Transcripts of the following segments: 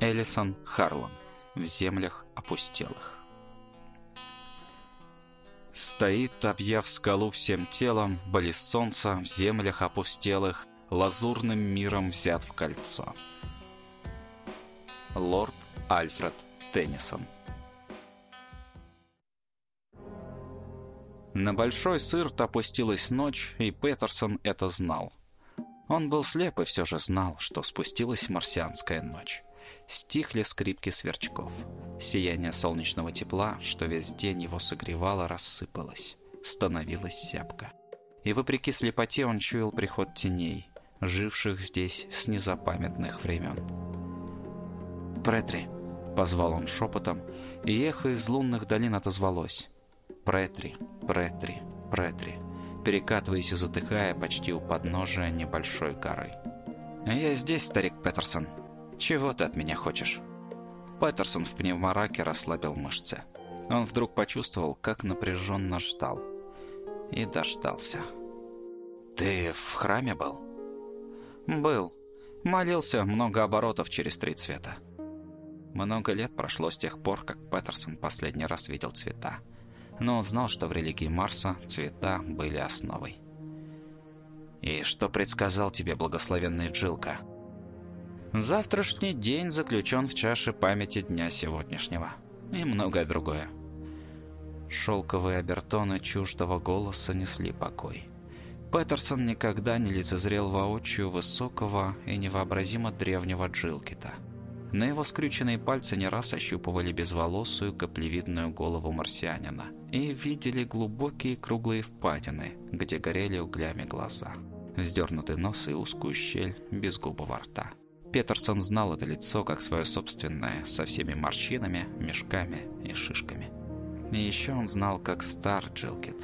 Элисон Харлан. В землях опустелых. Стоит, объяв скалу всем телом, Близ солнца в землях опустелых, Лазурным миром взят в кольцо. Лорд Альфред Теннисон На большой сырт опустилась ночь, и Петерсон это знал. Он был слеп и все же знал, что спустилась марсианская ночь. Стихли скрипки сверчков. Сияние солнечного тепла, что весь день его согревало, рассыпалось. Становилась зябко. И вопреки слепоте он чуял приход теней, живших здесь с незапамятных времен. «Претри!» — позвал он шепотом, и эхо из лунных долин отозвалось. «Претри, Претри, Претри!» перекатываясь и затыхая почти у подножия небольшой горы. «Я здесь, старик Петерсон. Чего ты от меня хочешь?» Петерсон в пневмораке расслабил мышцы. Он вдруг почувствовал, как напряженно ждал. И дождался. «Ты в храме был?» «Был. Молился много оборотов через три цвета. Много лет прошло с тех пор, как Петерсон последний раз видел цвета. Но он знал, что в религии Марса цвета были основой. «И что предсказал тебе благословенный Джилка?» «Завтрашний день заключен в чаше памяти дня сегодняшнего. И многое другое». Шелковые обертоны чуждого голоса несли покой. Петерсон никогда не лицезрел воочию высокого и невообразимо древнего Джилкита – на его скрюченные пальцы не раз ощупывали безволосую каплевидную голову марсианина и видели глубокие круглые впадины, где горели углями глаза, вздернутый нос и узкую щель без губого рта. Петерсон знал это лицо как свое собственное, со всеми морщинами, мешками и шишками. И еще он знал, как стар Джилкит.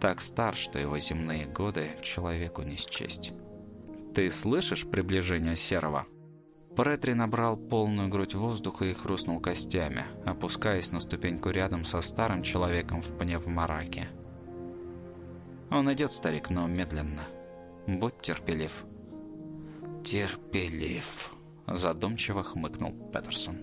Так стар, что его земные годы человеку не счесть. «Ты слышишь приближение Серого?» Претри набрал полную грудь воздуха и хрустнул костями, опускаясь на ступеньку рядом со старым человеком в пневмораке. «Он идет, старик, но медленно. Будь терпелив». «Терпелив», — задумчиво хмыкнул Петерсон.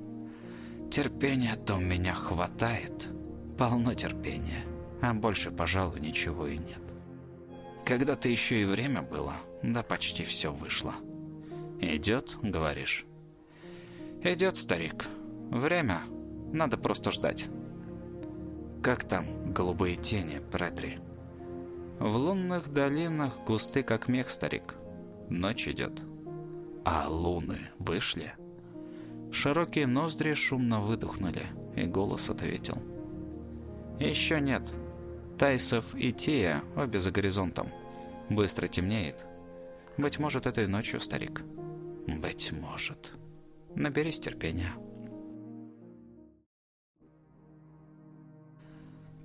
«Терпения-то у меня хватает. Полно терпения. А больше, пожалуй, ничего и нет. Когда-то еще и время было, да почти все вышло». «Идет, говоришь?» «Идет, старик. Время. Надо просто ждать». «Как там голубые тени, Претри?» «В лунных долинах густы, как мех, старик. Ночь идет». «А луны вышли?» Широкие ноздри шумно выдохнули, и голос ответил. «Еще нет. Тайсов и Тия обе за горизонтом. Быстро темнеет. Быть может, этой ночью, старик». Быть может. Наберись терпения.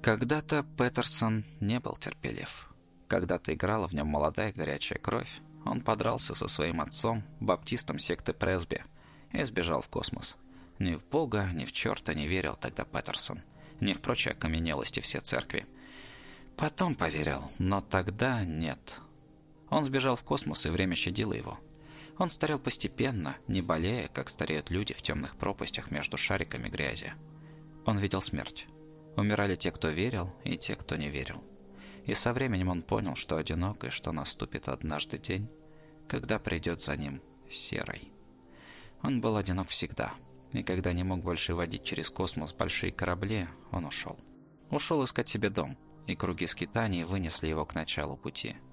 Когда-то Петерсон не был терпелив. Когда-то играла в нем молодая горячая кровь. Он подрался со своим отцом, баптистом секты Пресби, и сбежал в космос. Ни в Бога, ни в черта не верил тогда Петерсон. Ни в прочие окаменелости все церкви. Потом поверил, но тогда нет. Он сбежал в космос, и время щадило его. Он старел постепенно, не болея, как стареют люди в темных пропастях между шариками грязи. Он видел смерть. Умирали те, кто верил, и те, кто не верил. И со временем он понял, что одинок, и что наступит однажды день, когда придет за ним серой. Он был одинок всегда, и когда не мог больше водить через космос большие корабли, он ушел. Ушел искать себе дом, и круги скитаний вынесли его к началу пути –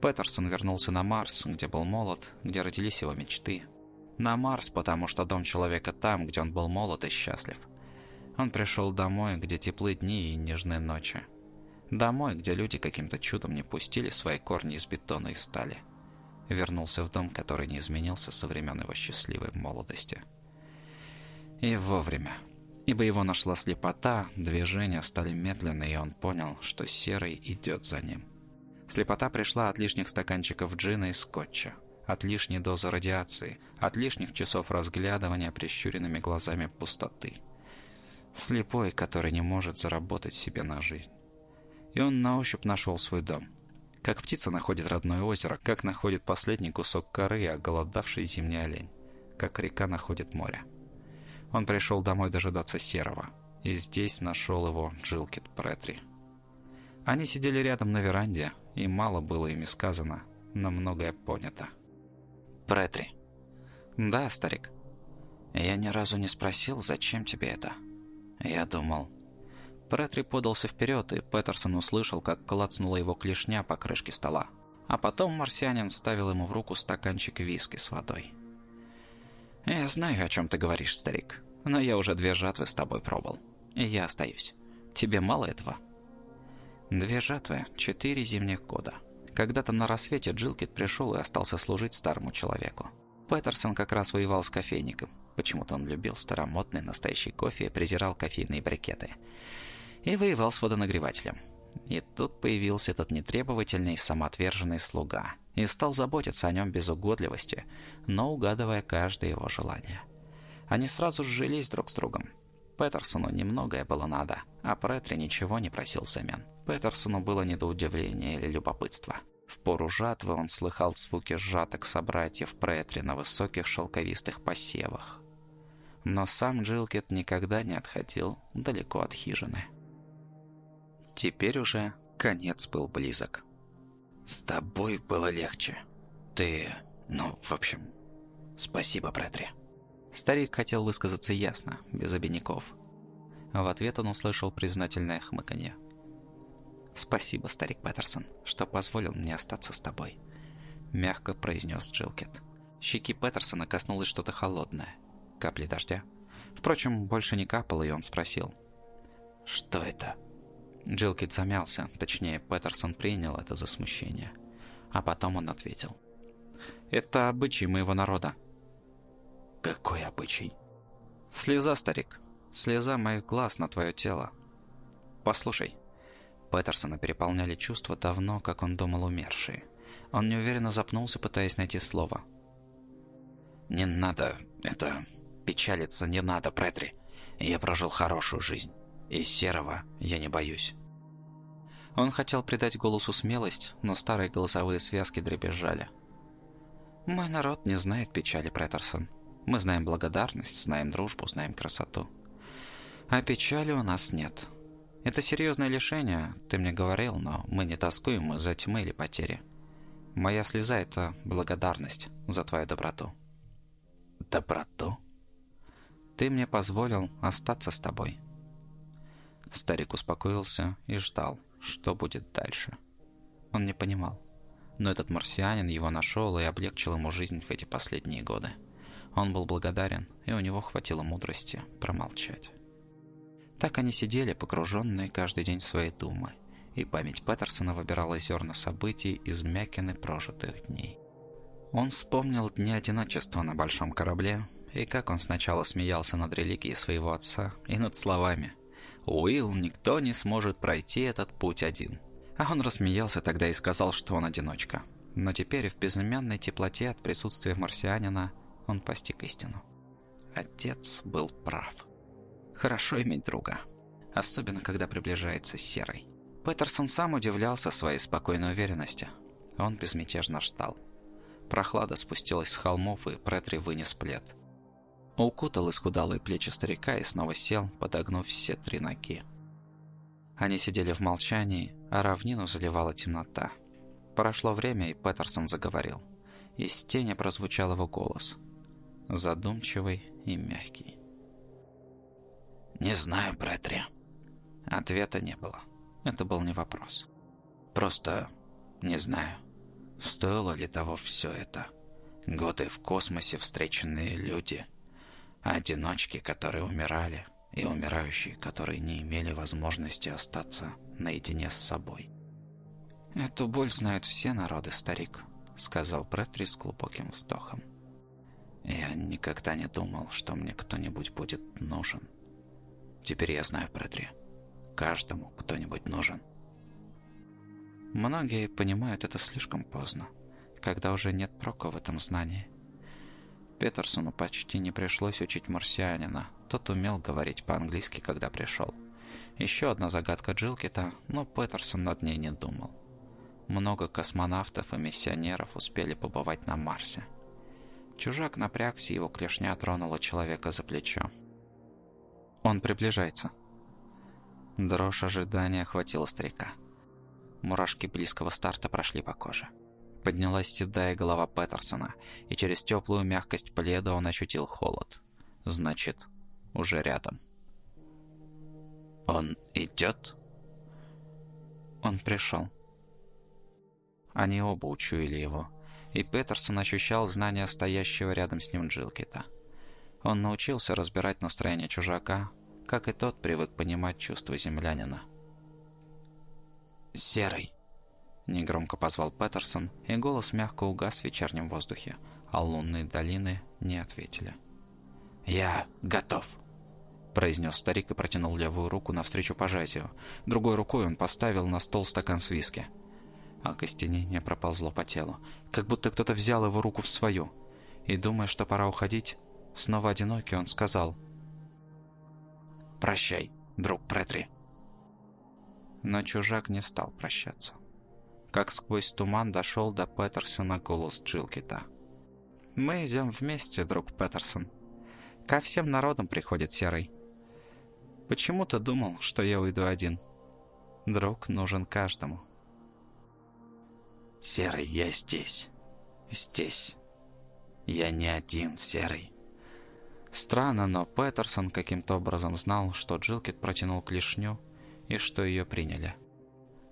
Петерсон вернулся на Марс, где был молод, где родились его мечты. На Марс, потому что дом человека там, где он был молод и счастлив. Он пришел домой, где теплые дни и нежные ночи. Домой, где люди каким-то чудом не пустили свои корни из бетона и стали. Вернулся в дом, который не изменился со времен его счастливой молодости. И вовремя. Ибо его нашла слепота, движения стали медленны, и он понял, что Серый идет за ним. Слепота пришла от лишних стаканчиков джина и скотча, от лишней дозы радиации, от лишних часов разглядывания прищуренными глазами пустоты. Слепой, который не может заработать себе на жизнь. И он на ощупь нашел свой дом. Как птица находит родное озеро, как находит последний кусок коры, оголодавший зимний олень, как река находит море. Он пришел домой дожидаться Серого, и здесь нашел его Джилкит Претри. Они сидели рядом на веранде, и мало было ими сказано, но многое понято. «Претри». «Да, старик». «Я ни разу не спросил, зачем тебе это?» «Я думал...» Претри подался вперед, и Петерсон услышал, как клацнула его клешня по крышке стола. А потом марсианин вставил ему в руку стаканчик виски с водой. «Я знаю, о чем ты говоришь, старик, но я уже две жатвы с тобой пробовал, и я остаюсь. Тебе мало этого?» Две жатвы, четыре зимних года. Когда-то на рассвете Джилкит пришел и остался служить старому человеку. Петерсон как раз воевал с кофейником. Почему-то он любил старомодный настоящий кофе и презирал кофейные брикеты. И воевал с водонагревателем. И тут появился этот нетребовательный, самоотверженный слуга. И стал заботиться о нем без угодливости, но угадывая каждое его желание. Они сразу сжились друг с другом. Петерсону немногое было надо, а Претри ничего не просил взамен. Петерсону было не до удивления или любопытства. В пору жатвы он слыхал звуки сжаток собратьев Претри на высоких шелковистых посевах. Но сам Джилкет никогда не отходил далеко от хижины. Теперь уже конец был близок. «С тобой было легче. Ты... ну, в общем... Спасибо, Претри». Старик хотел высказаться ясно, без обиняков. В ответ он услышал признательное хмыканье. «Спасибо, старик Петерсон, что позволил мне остаться с тобой», — мягко произнес Джилкет. Щеки Петерсона коснулось что-то холодное. Капли дождя. Впрочем, больше не капало, и он спросил. «Что это?» Джилкет замялся, точнее, Петерсон принял это за смущение. А потом он ответил. «Это обычай моего народа. «Какой обычай?» «Слеза, старик. Слеза моих глаз на твое тело. Послушай». Петерсона переполняли чувства давно, как он думал, умершие. Он неуверенно запнулся, пытаясь найти слово. «Не надо. Это... Печалиться не надо, Претри. Я прожил хорошую жизнь. И серого я не боюсь». Он хотел придать голосу смелость, но старые голосовые связки дребезжали. «Мой народ не знает печали, Претерсон. Мы знаем благодарность, знаем дружбу, знаем красоту. А печали у нас нет. Это серьезное лишение, ты мне говорил, но мы не тоскуем из-за тьмы или потери. Моя слеза — это благодарность за твою доброту. Доброту? Ты мне позволил остаться с тобой. Старик успокоился и ждал, что будет дальше. Он не понимал. Но этот марсианин его нашел и облегчил ему жизнь в эти последние годы. Он был благодарен, и у него хватило мудрости промолчать. Так они сидели, погруженные каждый день в свои думы, и память Петерсона выбирала зерна событий из мякины прожитых дней. Он вспомнил дни одиночества на большом корабле, и как он сначала смеялся над религией своего отца и над словами «Уилл, никто не сможет пройти этот путь один». А он рассмеялся тогда и сказал, что он одиночка. Но теперь в безымянной теплоте от присутствия марсианина – он постиг истину. Отец был прав. Хорошо иметь друга. Особенно, когда приближается Серый. Петерсон сам удивлялся своей спокойной уверенности. Он безмятежно ждал. Прохлада спустилась с холмов, и Претри вынес плед. Укутал исхудалые плечи старика и снова сел, подогнув все три ноги. Они сидели в молчании, а равнину заливала темнота. Прошло время, и Петерсон заговорил. Из тени прозвучал его голос задумчивый и мягкий. «Не знаю, Претри». Ответа не было. Это был не вопрос. Просто не знаю, стоило ли того все это. Годы в космосе, встреченные люди, одиночки, которые умирали, и умирающие, которые не имели возможности остаться наедине с собой. «Эту боль знают все народы, старик», — сказал Претри с глубоким вздохом. Я никогда не думал, что мне кто-нибудь будет нужен. Теперь я знаю про три. Каждому кто-нибудь нужен. Многие понимают это слишком поздно, когда уже нет прока в этом знании. Петерсону почти не пришлось учить марсианина. Тот умел говорить по-английски, когда пришел. Еще одна загадка Джилкита, но Петерсон над ней не думал. Много космонавтов и миссионеров успели побывать на Марсе. Чужак напрягся, его клешня тронула человека за плечо. Он приближается. Дрожь ожидания охватила старика. Мурашки близкого старта прошли по коже. Поднялась седая голова Петерсона, и через теплую мягкость пледа он ощутил холод. Значит, уже рядом. «Он идет?» Он пришел. Они оба учуяли его, и Петерсон ощущал знание стоящего рядом с ним Джилкита. Он научился разбирать настроение чужака, как и тот привык понимать чувства землянина. «Серый!» — негромко позвал Петерсон, и голос мягко угас в вечернем воздухе, а лунные долины не ответили. «Я готов!» произнес старик и протянул левую руку навстречу пожатию. Другой рукой он поставил на стол стакан с виски. А костенение проползло по телу, как будто кто-то взял его руку в свою. И, думая, что пора уходить, снова одинокий, он сказал «Прощай, друг Претри». Но чужак не стал прощаться. Как сквозь туман дошел до Петерсона голос Джилкита. «Мы идем вместе, друг Петерсон. Ко всем народам приходит Серый. Почему-то думал, что я уйду один. Друг нужен каждому. Серый, я здесь. Здесь. Я не один, Серый. Странно, но Петерсон каким-то образом знал, что Джилкит протянул клешню и что ее приняли.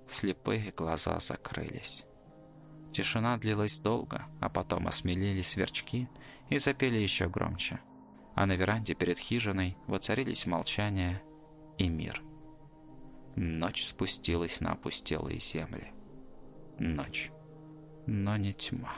Слепые глаза закрылись. Тишина длилась долго, а потом осмелели сверчки и запели еще громче а на веранде перед хижиной воцарились молчание и мир. Ночь спустилась на опустелые земли. Ночь, но не тьма.